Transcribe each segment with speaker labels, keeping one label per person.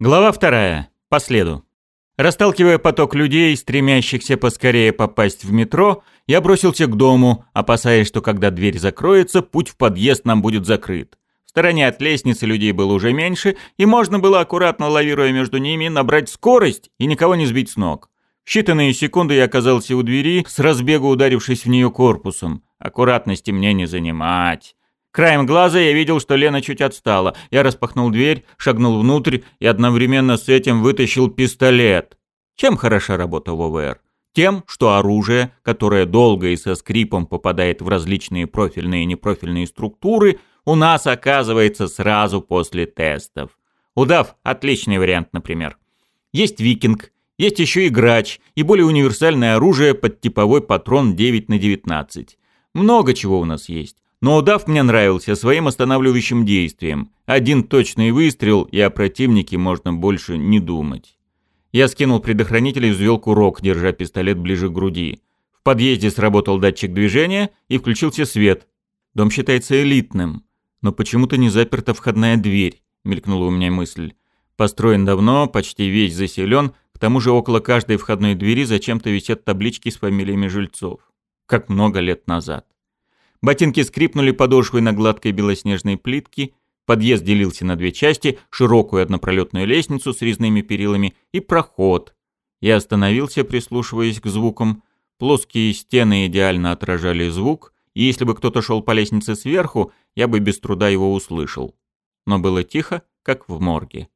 Speaker 1: Глава вторая. По следу. Расталкивая поток людей, стремящихся поскорее попасть в метро, я бросился к дому, опасаясь, что когда дверь закроется, путь в подъезд нам будет закрыт. В стороне от лестницы людей было уже меньше, и можно было, аккуратно лавируя между ними, набрать скорость и никого не сбить с ног. В считанные секунды я оказался у двери, с разбегу ударившись в нее корпусом. Аккуратности мне не занимать. Краем глаза я видел, что Лена чуть отстала. Я распахнул дверь, шагнул внутрь и одновременно с этим вытащил пистолет. Чем хороша работа ВВР? Тем, что оружие, которое долго и со скрипом попадает в различные профильные и непрофильные структуры, у нас оказывается сразу после тестов. Удав – отличный вариант, например. Есть викинг, есть еще и грач, и более универсальное оружие под типовой патрон 9 на 19. Много чего у нас есть. Но удав мне нравился своим останавливающим действием. Один точный выстрел, и о противнике можно больше не думать. Я скинул предохранитель и взвел курок, держа пистолет ближе к груди. В подъезде сработал датчик движения и включился свет. Дом считается элитным. Но почему-то не заперта входная дверь, мелькнула у меня мысль. Построен давно, почти весь заселен, к тому же около каждой входной двери зачем-то висят таблички с фамилиями жильцов. Как много лет назад. Ботинки скрипнули подошвой на гладкой белоснежной плитке. Подъезд делился на две части, широкую однопролетную лестницу с резными перилами и проход. Я остановился, прислушиваясь к звукам. Плоские стены идеально отражали звук, и если бы кто-то шел по лестнице сверху, я бы без труда его услышал. Но было тихо, как в морге.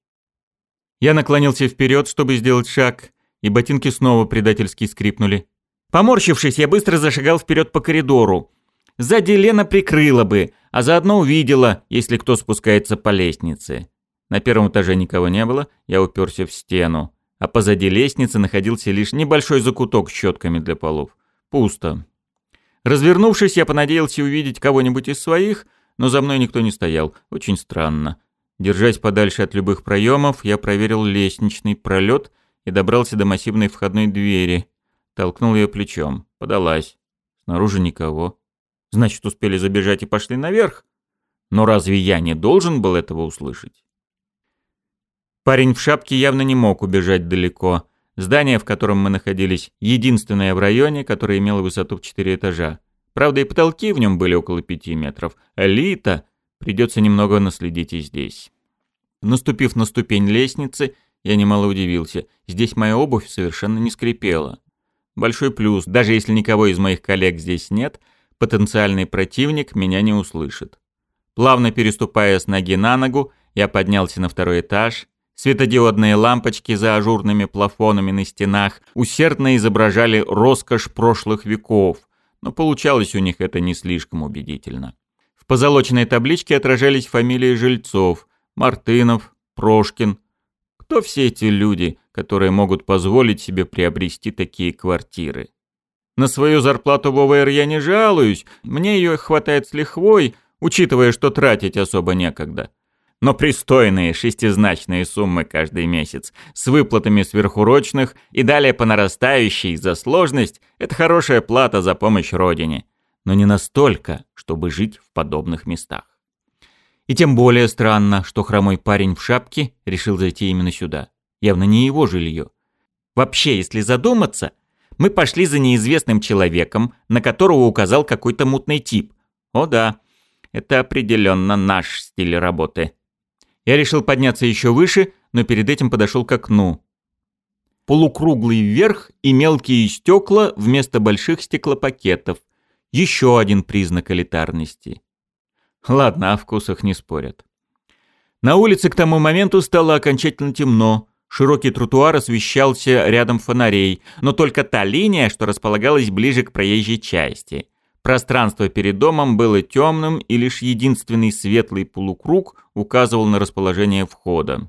Speaker 1: Я наклонился вперед, чтобы сделать шаг, и ботинки снова предательски скрипнули. Поморщившись, я быстро зашагал вперед по коридору. Сзади Лена прикрыла бы, а заодно увидела, если кто спускается по лестнице. На первом этаже никого не было, я уперся в стену. А позади лестницы находился лишь небольшой закуток с щетками для полов. Пусто. Развернувшись, я понадеялся увидеть кого-нибудь из своих, но за мной никто не стоял. Очень странно. Держась подальше от любых проемов, я проверил лестничный пролет и добрался до массивной входной двери. Толкнул ее плечом. Подалась. Снаружи никого. Значит, успели забежать и пошли наверх. Но разве я не должен был этого услышать? Парень в шапке явно не мог убежать далеко. Здание, в котором мы находились, единственное в районе, которое имело высоту в 4 этажа. Правда, и потолки в нем были около 5 метров. Элита! Придется немного наследить и здесь. Наступив на ступень лестницы, я немало удивился. Здесь моя обувь совершенно не скрипела. Большой плюс, даже если никого из моих коллег здесь нет – потенциальный противник меня не услышит. Плавно переступая с ноги на ногу, я поднялся на второй этаж. Светодиодные лампочки за ажурными плафонами на стенах усердно изображали роскошь прошлых веков, но получалось у них это не слишком убедительно. В позолоченной табличке отражались фамилии жильцов – Мартынов, Прошкин. Кто все эти люди, которые могут позволить себе приобрести такие квартиры? На свою зарплату в ОВР я не жалуюсь, мне ее хватает с лихвой, учитывая, что тратить особо некогда. Но пристойные шестизначные суммы каждый месяц, с выплатами сверхурочных и далее по нарастающей за сложность – это хорошая плата за помощь родине. Но не настолько, чтобы жить в подобных местах. И тем более странно, что хромой парень в шапке решил зайти именно сюда. Явно не его жилье. Вообще, если задуматься – мы пошли за неизвестным человеком, на которого указал какой-то мутный тип. О да, это определенно наш стиль работы. Я решил подняться еще выше, но перед этим подошел к окну. Полукруглый верх и мелкие стекла вместо больших стеклопакетов. Еще один признак элитарности. Ладно, о вкусах не спорят. На улице к тому моменту стало окончательно темно, Широкий тротуар освещался рядом фонарей, но только та линия, что располагалась ближе к проезжей части. Пространство перед домом было темным, и лишь единственный светлый полукруг указывал на расположение входа.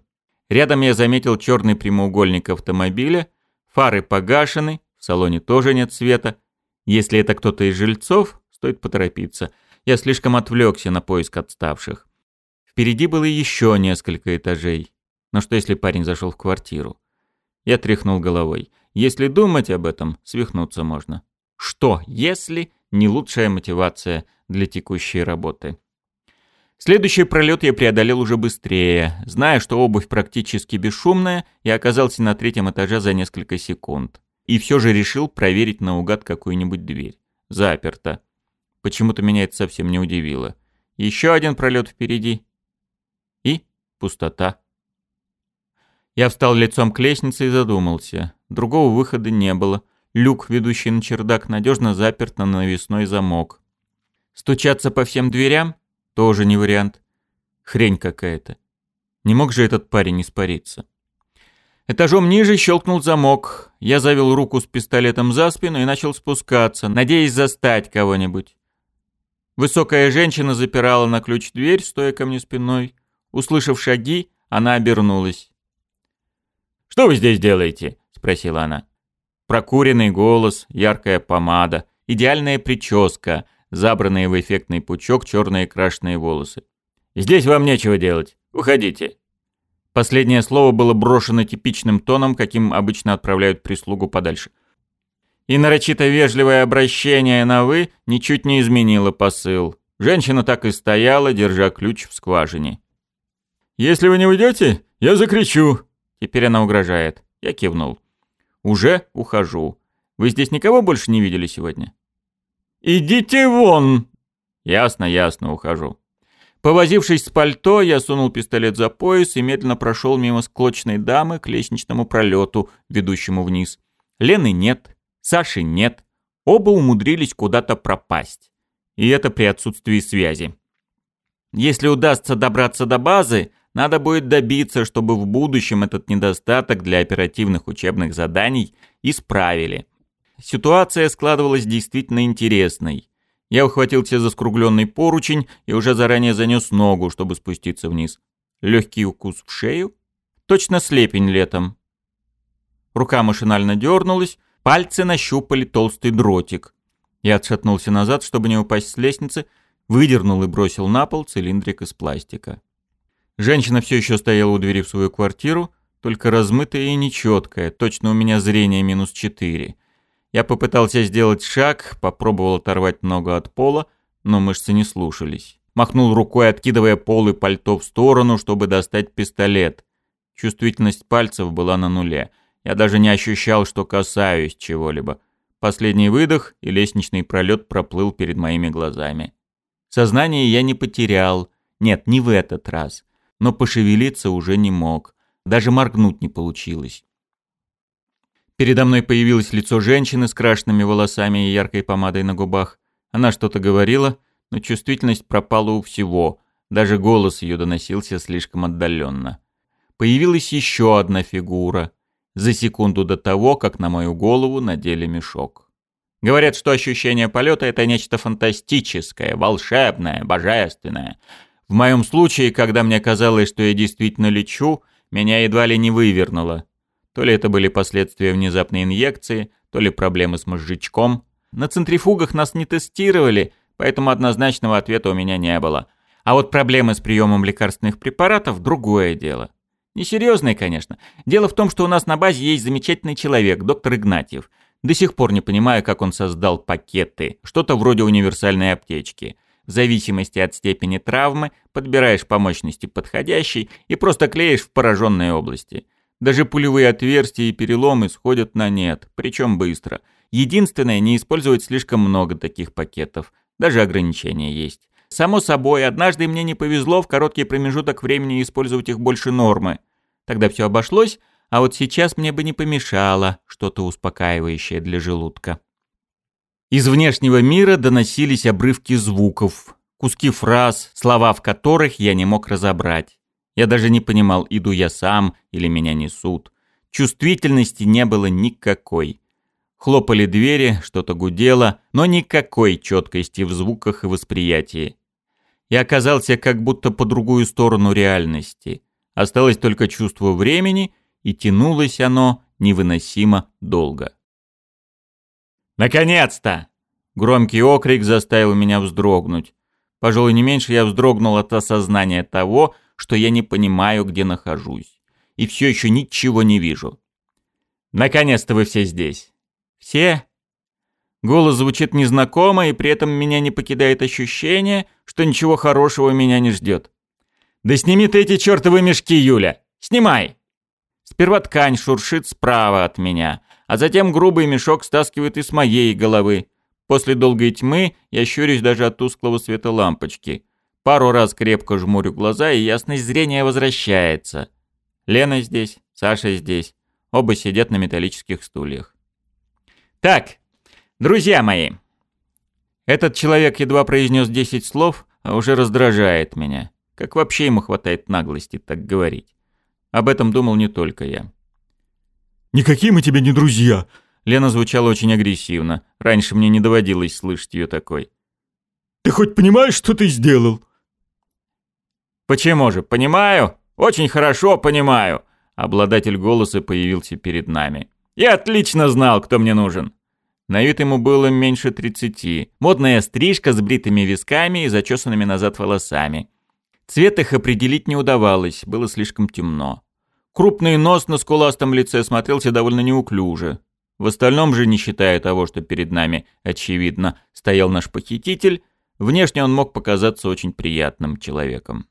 Speaker 1: Рядом я заметил черный прямоугольник автомобиля, фары погашены, в салоне тоже нет света. Если это кто-то из жильцов, стоит поторопиться. Я слишком отвлекся на поиск отставших. Впереди было еще несколько этажей. Но что если парень зашел в квартиру? Я тряхнул головой. Если думать об этом, свихнуться можно. Что, если не лучшая мотивация для текущей работы? Следующий пролет я преодолел уже быстрее. Зная, что обувь практически бесшумная, я оказался на третьем этаже за несколько секунд. И все же решил проверить наугад какую-нибудь дверь. Заперто. Почему-то меня это совсем не удивило. Еще один пролет впереди. И пустота. Я встал лицом к лестнице и задумался. Другого выхода не было. Люк, ведущий на чердак, надежно заперт на навесной замок. Стучаться по всем дверям? Тоже не вариант. Хрень какая-то. Не мог же этот парень испариться. Этажом ниже щелкнул замок. Я завел руку с пистолетом за спину и начал спускаться, надеясь застать кого-нибудь. Высокая женщина запирала на ключ дверь, стоя ко мне спиной. Услышав шаги, она обернулась. «Что вы здесь делаете?» — спросила она. Прокуренный голос, яркая помада, идеальная прическа, забранные в эффектный пучок черные крашеные волосы. «Здесь вам нечего делать. Уходите». Последнее слово было брошено типичным тоном, каким обычно отправляют прислугу подальше. И нарочито вежливое обращение на «вы» ничуть не изменило посыл. Женщина так и стояла, держа ключ в скважине. «Если вы не уйдете, я закричу!» Теперь она угрожает. Я кивнул. «Уже ухожу. Вы здесь никого больше не видели сегодня?» «Идите вон!» «Ясно, ясно, ухожу». Повозившись с пальто, я сунул пистолет за пояс и медленно прошел мимо склочной дамы к лестничному пролету, ведущему вниз. Лены нет, Саши нет. Оба умудрились куда-то пропасть. И это при отсутствии связи. Если удастся добраться до базы, надо будет добиться, чтобы в будущем этот недостаток для оперативных учебных заданий исправили. Ситуация складывалась действительно интересной. Я ухватился за скругленный поручень и уже заранее занес ногу, чтобы спуститься вниз. Легкий укус в шею? Точно слепень летом. Рука машинально дернулась, пальцы нащупали толстый дротик. Я отшатнулся назад, чтобы не упасть с лестницы, выдернул и бросил на пол цилиндрик из пластика. Женщина все еще стояла у двери в свою квартиру, только размытая и нечеткая, точно у меня зрение минус четыре. Я попытался сделать шаг, попробовал оторвать ногу от пола, но мышцы не слушались. Махнул рукой, откидывая пол и пальто в сторону, чтобы достать пистолет. Чувствительность пальцев была на нуле. Я даже не ощущал, что касаюсь чего-либо. Последний выдох, и лестничный пролет проплыл перед моими глазами. Сознание я не потерял. Нет, не в этот раз. Но пошевелиться уже не мог. Даже моргнуть не получилось. Передо мной появилось лицо женщины с крашенными волосами и яркой помадой на губах. Она что-то говорила, но чувствительность пропала у всего. Даже голос ее доносился слишком отдаленно. Появилась еще одна фигура. За секунду до того, как на мою голову надели мешок. Говорят, что ощущение полета — это нечто фантастическое, волшебное, божественное. В моем случае, когда мне казалось, что я действительно лечу, меня едва ли не вывернуло. То ли это были последствия внезапной инъекции, то ли проблемы с мозжечком. На центрифугах нас не тестировали, поэтому однозначного ответа у меня не было. А вот проблемы с приемом лекарственных препаратов – другое дело. Несерьезное, конечно. Дело в том, что у нас на базе есть замечательный человек, доктор Игнатьев. До сих пор не понимаю, как он создал пакеты, что-то вроде универсальной аптечки. В зависимости от степени травмы подбираешь по мощности подходящий и просто клеишь в пораженной области. Даже пулевые отверстия и переломы сходят на нет, причем быстро. Единственное, не использовать слишком много таких пакетов. Даже ограничения есть. Само собой, однажды мне не повезло в короткий промежуток времени использовать их больше нормы. Тогда все обошлось, а вот сейчас мне бы не помешало что-то успокаивающее для желудка. Из внешнего мира доносились обрывки звуков, куски фраз, слова в которых я не мог разобрать. Я даже не понимал, иду я сам или меня несут. Чувствительности не было никакой. Хлопали двери, что-то гудело, но никакой четкости в звуках и восприятии. Я оказался как будто по другую сторону реальности. Осталось только чувство времени, и тянулось оно невыносимо долго. «Наконец-то!» Громкий окрик заставил меня вздрогнуть. Пожалуй, не меньше я вздрогнул от осознания того, что я не понимаю, где нахожусь. И все еще ничего не вижу. Наконец-то вы все здесь. Все? Голос звучит незнакомо, и при этом меня не покидает ощущение, что ничего хорошего меня не ждет. «Да сними ты эти чертовы мешки, Юля! Снимай!» Сперва ткань шуршит справа от меня, а затем грубый мешок стаскивает и с моей головы. После долгой тьмы я щурюсь даже от тусклого света лампочки. Пару раз крепко жмурю глаза, и ясность зрения возвращается. Лена здесь, Саша здесь. Оба сидят на металлических стульях. «Так, друзья мои!» Этот человек едва произнес десять слов, а уже раздражает меня. Как вообще ему хватает наглости так говорить? Об этом думал не только я.
Speaker 2: «Никакие мы тебе не друзья!»
Speaker 1: Лена звучала очень агрессивно. Раньше мне не доводилось слышать ее такой.
Speaker 2: «Ты хоть понимаешь, что ты сделал?»
Speaker 1: «Почему же? Понимаю. Очень хорошо понимаю». Обладатель голоса появился перед нами. «Я отлично знал, кто мне нужен». На вид ему было меньше тридцати. Модная стрижка с бритыми висками и зачесанными назад волосами. Цвет их определить не удавалось, было слишком темно. Крупный нос на скуластом лице смотрелся довольно неуклюже. В остальном же, не считая того, что перед нами, очевидно, стоял наш похититель, внешне он мог показаться очень приятным человеком.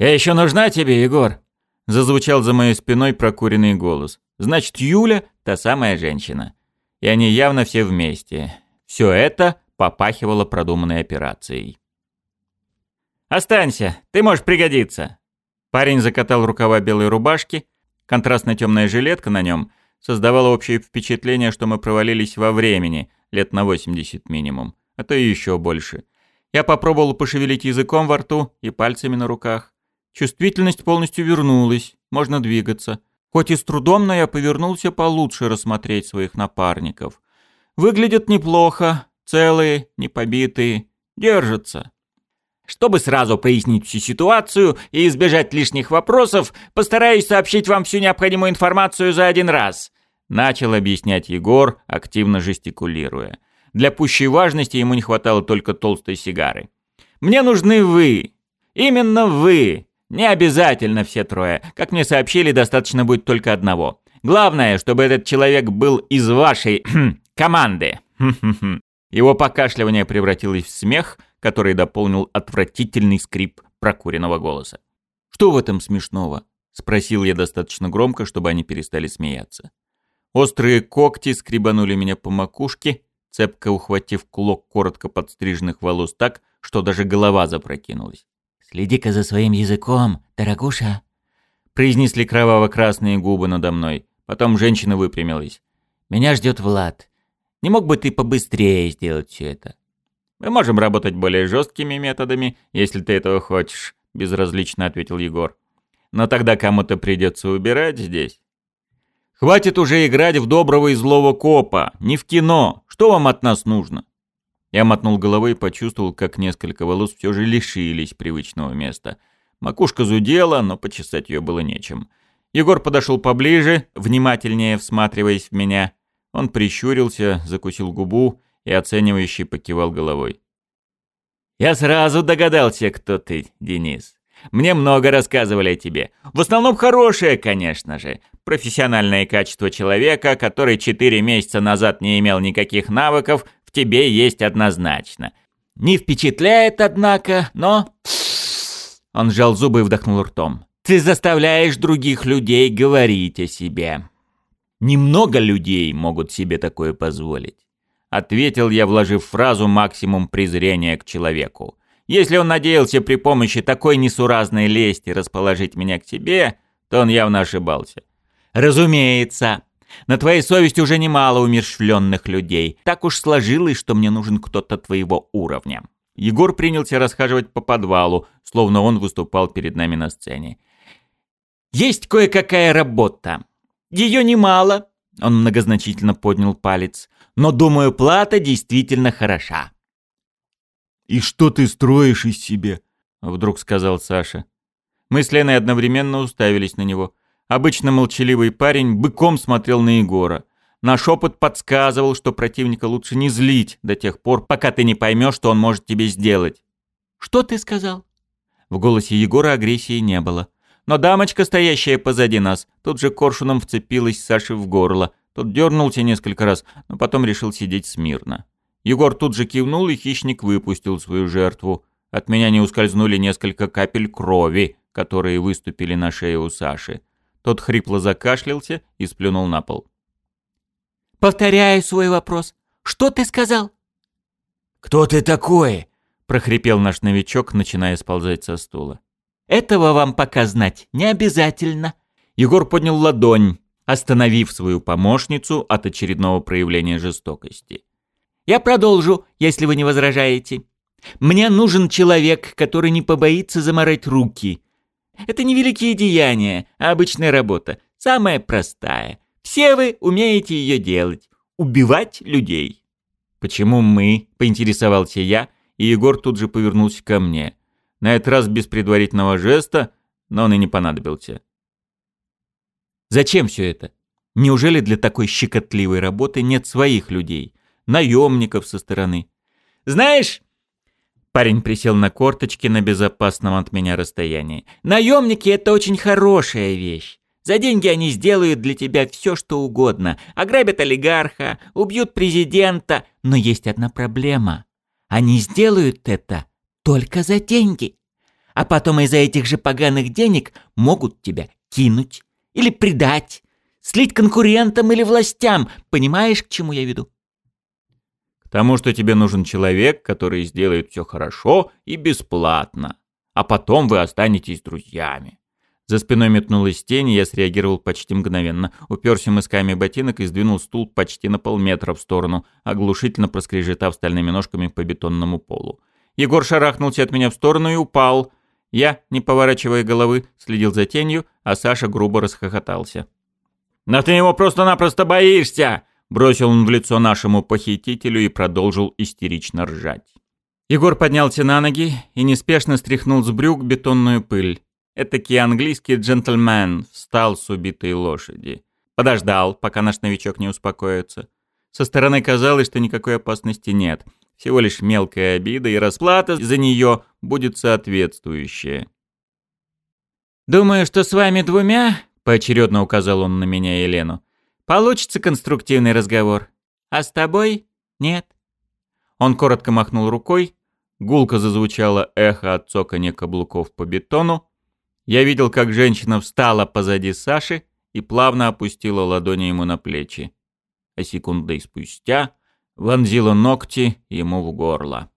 Speaker 1: «Я еще нужна тебе, Егор?» Зазвучал за моей спиной прокуренный голос. «Значит, Юля — та самая женщина. И они явно все вместе. Все это попахивало продуманной операцией. «Останься, ты можешь пригодиться!» Парень закатал рукава белой рубашки, контрастная темная жилетка на нем создавала общее впечатление, что мы провалились во времени, лет на 80 минимум, а то и еще больше. Я попробовал пошевелить языком во рту и пальцами на руках. Чувствительность полностью вернулась, можно двигаться. Хоть и с трудом, но я повернулся получше рассмотреть своих напарников. Выглядят неплохо, целые, не побитые, держатся. Чтобы сразу прояснить всю ситуацию и избежать лишних вопросов, постараюсь сообщить вам всю необходимую информацию за один раз. Начал объяснять Егор, активно жестикулируя. Для пущей важности ему не хватало только толстой сигары. «Мне нужны вы. Именно вы. Не обязательно все трое. Как мне сообщили, достаточно будет только одного. Главное, чтобы этот человек был из вашей команды. Его покашливание превратилось в смех, который дополнил отвратительный скрип прокуренного голоса. «Что в этом смешного?» — спросил я достаточно громко, чтобы они перестали смеяться. Острые когти скребанули меня по макушке, цепко ухватив клок коротко подстриженных волос так, что даже голова запрокинулась.
Speaker 3: «Следи-ка за своим языком, дорогуша!»
Speaker 1: Произнесли кроваво-красные губы надо мной. Потом женщина выпрямилась.
Speaker 3: «Меня ждет Влад. Не мог бы ты побыстрее сделать все это?»
Speaker 1: «Мы можем работать более жесткими методами, если ты этого хочешь», — безразлично ответил Егор. «Но тогда кому-то придется убирать здесь». «Хватит уже играть в доброго и злого копа, не в кино. Что вам от нас нужно?» Я мотнул головой и почувствовал, как несколько волос все же лишились привычного места. Макушка зудела, но почесать ее было нечем. Егор подошел поближе, внимательнее всматриваясь в меня. Он прищурился, закусил губу и оценивающе покивал головой. «Я сразу догадался, кто ты, Денис. Мне много рассказывали о тебе. В основном хорошее, конечно же. Профессиональное качество человека, который четыре месяца назад не имел никаких навыков, в тебе есть однозначно. Не впечатляет, однако, но...» Он сжал зубы и вдохнул ртом. «Ты заставляешь других людей говорить о себе». «Немного людей могут себе такое позволить», — ответил я, вложив фразу максимум презрения к человеку. «Если он надеялся при помощи такой несуразной лести расположить меня к себе, то он явно ошибался». «Разумеется», на твоей совести уже немало умерщвленных людей. Так уж сложилось, что мне нужен кто-то твоего уровня». Егор принялся расхаживать по подвалу, словно он выступал перед нами на сцене. «Есть кое-какая работа. Ее немало», — он многозначительно поднял палец, «но, думаю, плата действительно хороша».
Speaker 2: «И что ты строишь из себя?»
Speaker 1: — вдруг сказал Саша. Мы с Леной одновременно уставились на него. Обычно молчаливый парень быком смотрел на Егора. Наш опыт подсказывал, что противника лучше не злить до тех пор, пока ты не поймешь, что он может тебе сделать. «Что ты сказал?» В голосе Егора агрессии не было. Но дамочка, стоящая позади нас, тут же коршуном вцепилась Саше в горло, Тот дернулся несколько раз, но потом решил сидеть смирно. Егор тут же кивнул, и хищник выпустил свою жертву. От меня не ускользнули несколько капель крови, которые выступили на шее у Саши. Тот хрипло закашлялся и сплюнул на пол.
Speaker 3: Повторяю свой вопрос. Что ты сказал?
Speaker 1: «Кто ты такой?» — прохрипел наш новичок, начиная сползать со стула.
Speaker 3: «Этого вам пока знать не обязательно».
Speaker 1: Егор поднял ладонь, остановив свою помощницу от очередного проявления жестокости.
Speaker 3: «Я продолжу, если вы не возражаете. Мне нужен человек, который не побоится заморать руки. Это не великие деяния, а обычная работа, самая простая. Все вы умеете ее делать. Убивать людей.
Speaker 1: Почему мы? Поинтересовался я, и Егор тут же повернулся ко мне. На этот раз без предварительного жеста, но он и не понадобился. Зачем все это? Неужели для такой щекотливой работы нет своих людей? Наемников со стороны? Знаешь, Парень присел на корточки на безопасном от меня расстоянии.
Speaker 3: «Наемники — это очень хорошая вещь. За деньги они сделают для тебя все, что угодно. Ограбят олигарха, убьют президента. Но есть одна проблема. Они сделают это только за деньги. А потом из-за этих же поганых денег могут тебя кинуть или предать, слить конкурентам или властям. Понимаешь, к чему я веду?
Speaker 1: К тому, что тебе нужен человек, который сделает все хорошо и бесплатно. А потом вы останетесь друзьями. За спиной метнулась тень, и я среагировал почти мгновенно. Уперся мысками ботинок и сдвинул стул почти на полметра в сторону, оглушительно проскрежетав стальными ножками по бетонному полу. Егор шарахнулся от меня в сторону и упал. Я, не поворачивая головы, следил за тенью, а Саша грубо расхохотался. «Но ты его просто-напросто боишься!» Бросил он в лицо нашему похитителю и продолжил истерично ржать. Егор поднялся на ноги и неспешно стряхнул с брюк бетонную пыль. Этакий английский джентльмен встал с убитой лошади. Подождал, пока наш новичок не успокоится. Со стороны казалось, что никакой опасности нет. Всего лишь мелкая обида, и расплата за нее будет соответствующая.
Speaker 3: «Думаю, что с вами двумя», — поочередно указал он на меня и Елену, «получится конструктивный разговор. А с тобой — нет».
Speaker 1: Он коротко махнул рукой, гулко зазвучало эхо от цоканья каблуков по бетону, я видел, как женщина встала позади Саши и плавно опустила ладони ему на плечи. А секундой спустя вонзила ногти ему в горло.